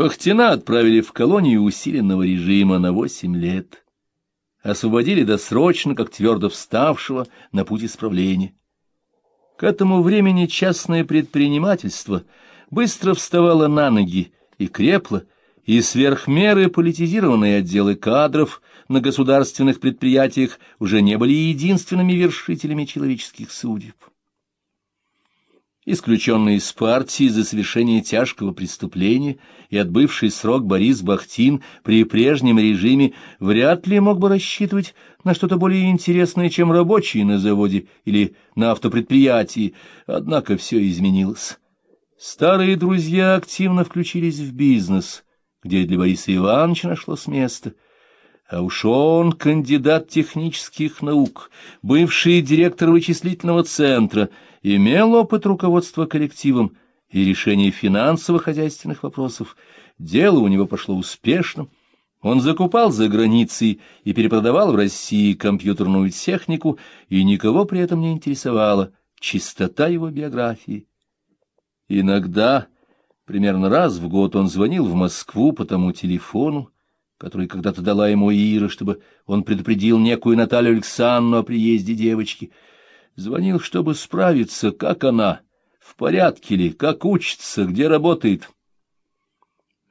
Бахтина отправили в колонию усиленного режима на восемь лет. Освободили досрочно, как твердо вставшего на путь исправления. К этому времени частное предпринимательство быстро вставало на ноги и крепло, и сверхмеры политизированные отделы кадров на государственных предприятиях уже не были единственными вершителями человеческих судеб исключенный из партии за совершение тяжкого преступления и отбывший срок Борис Бахтин при прежнем режиме вряд ли мог бы рассчитывать на что-то более интересное, чем рабочие на заводе или на автопредприятии, однако все изменилось. Старые друзья активно включились в бизнес, где для Бориса Ивановича нашлось место — а уж он, кандидат технических наук, бывший директор вычислительного центра, имел опыт руководства коллективом и решения финансово-хозяйственных вопросов. Дело у него пошло успешно. Он закупал за границей и перепродавал в России компьютерную технику, и никого при этом не интересовала чистота его биографии. Иногда, примерно раз в год, он звонил в Москву по тому телефону, который когда-то дала ему Ира, чтобы он предупредил некую Наталью Александровну о приезде девочки. Звонил, чтобы справиться, как она, в порядке ли, как учится, где работает.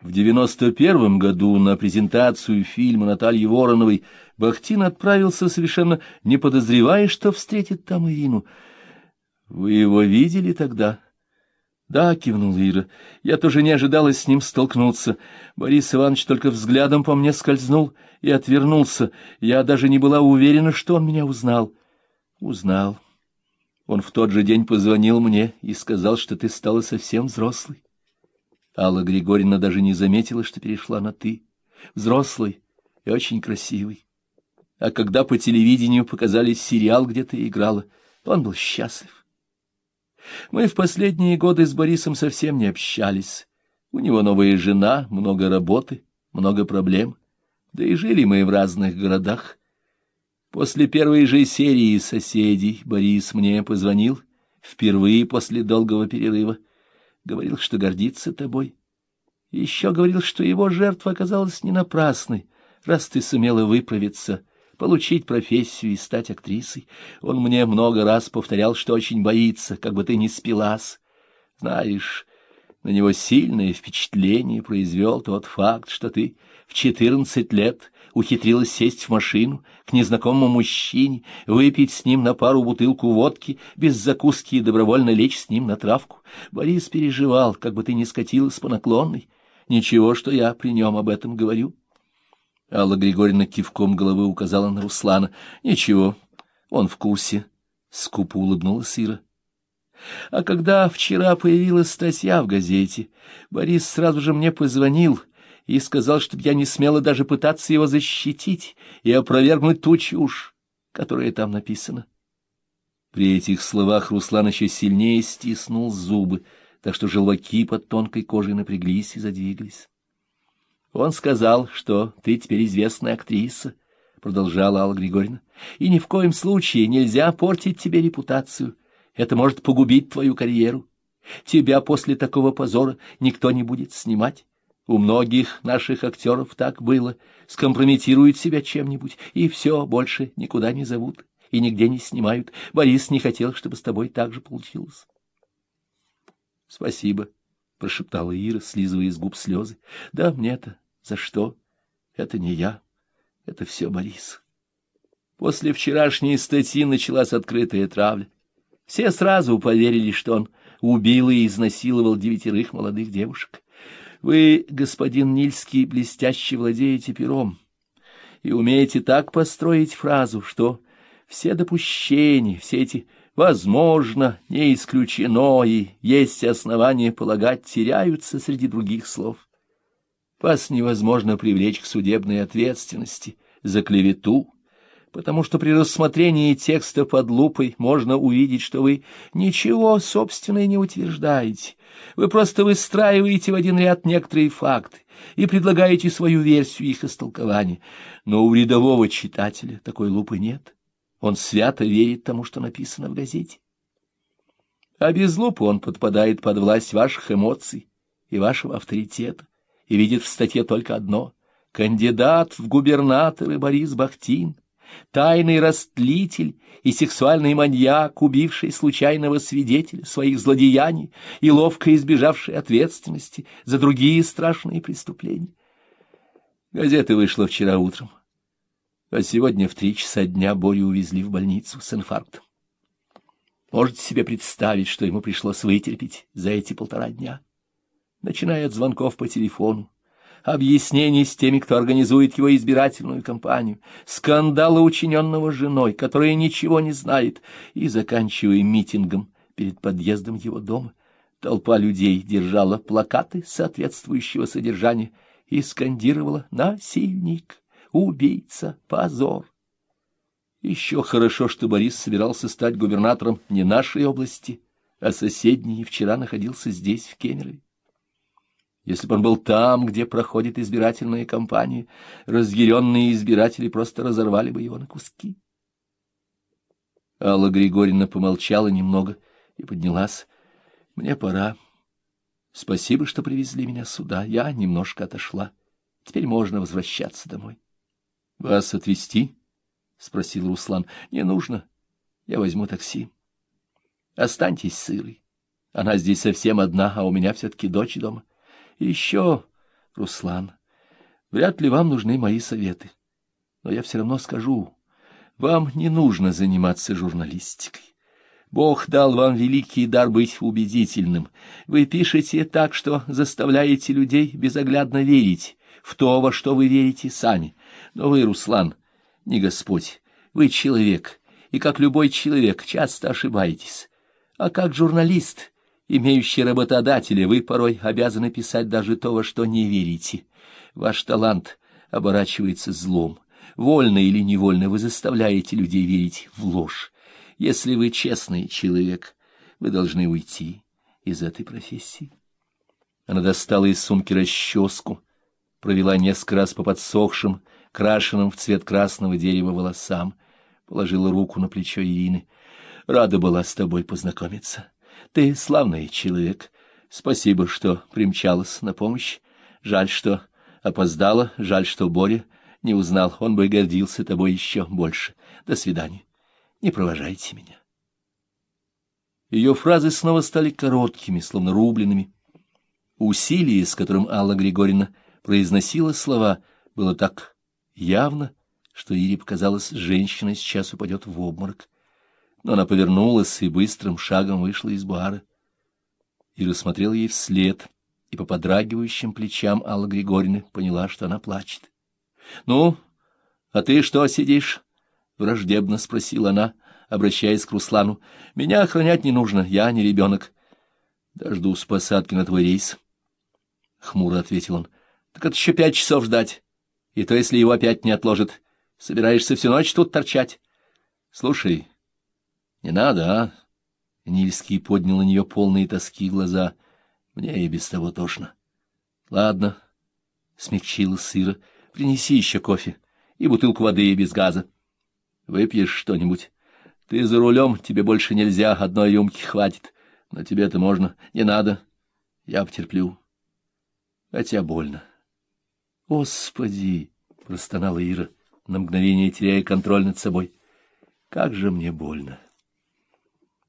В девяносто первом году на презентацию фильма Натальи Вороновой Бахтин отправился, совершенно не подозревая, что встретит там Ирину. — Вы его видели тогда? —— Да, — кивнул Ира, — я тоже не ожидала с ним столкнуться. Борис Иванович только взглядом по мне скользнул и отвернулся. Я даже не была уверена, что он меня узнал. — Узнал. Он в тот же день позвонил мне и сказал, что ты стала совсем взрослой. Алла Григорьевна даже не заметила, что перешла на «ты». Взрослый и очень красивый. А когда по телевидению показали сериал, где ты играла, он был счастлив. Мы в последние годы с Борисом совсем не общались. У него новая жена, много работы, много проблем. Да и жили мы в разных городах. После первой же серии «Соседей» Борис мне позвонил, впервые после долгого перерыва. Говорил, что гордится тобой. Еще говорил, что его жертва оказалась не напрасной, раз ты сумела выправиться — получить профессию и стать актрисой. Он мне много раз повторял, что очень боится, как бы ты не спилась. Знаешь, на него сильное впечатление произвел тот факт, что ты в четырнадцать лет ухитрилась сесть в машину к незнакомому мужчине, выпить с ним на пару бутылку водки, без закуски и добровольно лечь с ним на травку. Борис переживал, как бы ты не скатилась по наклонной. Ничего, что я при нем об этом говорю. Алла Григорьевна кивком головы указала на Руслана. — Ничего, он в курсе. Скупо улыбнулась Ира. А когда вчера появилась статья в газете, Борис сразу же мне позвонил и сказал, чтобы я не смела даже пытаться его защитить и опровергнуть ту чушь, которая там написана. При этих словах Руслан еще сильнее стиснул зубы, так что желваки под тонкой кожей напряглись и задвигались. Он сказал, что ты теперь известная актриса, — продолжала Алла Григорьевна, — и ни в коем случае нельзя портить тебе репутацию. Это может погубить твою карьеру. Тебя после такого позора никто не будет снимать. У многих наших актеров так было. Скомпрометируют себя чем-нибудь, и все, больше никуда не зовут и нигде не снимают. Борис не хотел, чтобы с тобой так же получилось. — Спасибо, — прошептала Ира, слизывая из губ слезы. — Да, мне-то за что? Это не я. Это все Борис. После вчерашней статьи началась открытая травля. Все сразу поверили, что он убил и изнасиловал девятерых молодых девушек. Вы, господин Нильский, блестяще владеете пером и умеете так построить фразу, что все допущения, все эти возможно, не исключено и есть основания полагать, теряются среди других слов. Вас невозможно привлечь к судебной ответственности за клевету, потому что при рассмотрении текста под лупой можно увидеть, что вы ничего собственного не утверждаете. Вы просто выстраиваете в один ряд некоторые факты и предлагаете свою версию их истолкования. Но у рядового читателя такой лупы нет. Он свято верит тому, что написано в газете. А без лупы он подпадает под власть ваших эмоций и вашего авторитета, и видит в статье только одно — кандидат в губернаторы Борис Бахтин, тайный растлитель и сексуальный маньяк, убивший случайного свидетеля своих злодеяний и ловко избежавший ответственности за другие страшные преступления. Газета вышла вчера утром, а сегодня в три часа дня Борю увезли в больницу с инфарктом. Можете себе представить, что ему пришлось вытерпеть за эти полтора дня, начиная от звонков по телефону, объяснений с теми, кто организует его избирательную кампанию, скандала, учиненного женой, которая ничего не знает, и заканчивая митингом перед подъездом его дома. Толпа людей держала плакаты соответствующего содержания и скандировала «Насильник! Убийца! Позор!». Еще хорошо, что Борис собирался стать губернатором не нашей области, а соседней, и вчера находился здесь, в Кемерове. Если бы он был там, где проходит избирательная кампания, разъяренные избиратели просто разорвали бы его на куски. Алла Григорьевна помолчала немного и поднялась. — Мне пора. Спасибо, что привезли меня сюда. Я немножко отошла. Теперь можно возвращаться домой. — Вас отвезти? — спросил Руслан. — Не нужно. Я возьму такси. Останьтесь с Ирой. Она здесь совсем одна, а у меня все-таки дочь дома. Еще, Руслан, вряд ли вам нужны мои советы. Но я все равно скажу, вам не нужно заниматься журналистикой. Бог дал вам великий дар быть убедительным. Вы пишете так, что заставляете людей безоглядно верить в то, во что вы верите сами. Но вы, Руслан, не Господь, вы человек, и как любой человек часто ошибаетесь. А как журналист имеющий работодателя, вы порой обязаны писать даже то, во что не верите. Ваш талант оборачивается злом. Вольно или невольно вы заставляете людей верить в ложь. Если вы честный человек, вы должны уйти из этой профессии. Она достала из сумки расческу, провела несколько раз по подсохшим, крашенным в цвет красного дерева волосам, положила руку на плечо Ирины. Рада была с тобой познакомиться. Ты славный человек. Спасибо, что примчалась на помощь. Жаль, что опоздала, жаль, что Боря не узнал. Он бы гордился тобой еще больше. До свидания. Не провожайте меня. Ее фразы снова стали короткими, словно рубленными. Усилие, с которым Алла Григорьевна произносила слова, было так явно, что Ире показалось, женщина сейчас упадет в обморок но она повернулась и быстрым шагом вышла из бара. Ира смотрела ей вслед, и по подрагивающим плечам Аллы Григорьевны поняла, что она плачет. — Ну, а ты что сидишь? — враждебно спросила она, обращаясь к Руслану. — Меня охранять не нужно, я не ребенок. — Дождусь посадки на твой рейс. — хмуро ответил он. — Так это еще пять часов ждать. И то, если его опять не отложат. Собираешься всю ночь тут торчать? — Слушай, не надо, а? Нильский поднял на нее полные тоски глаза. Мне и без того тошно. Ладно, смягчила сыра. Принеси еще кофе и бутылку воды без газа. Выпьешь что-нибудь? Ты за рулем, тебе больше нельзя, одной рюмки хватит. Но тебе-то можно. Не надо. Я потерплю. Хотя больно. Господи! — простонала Ира, на мгновение теряя контроль над собой. Как же мне больно!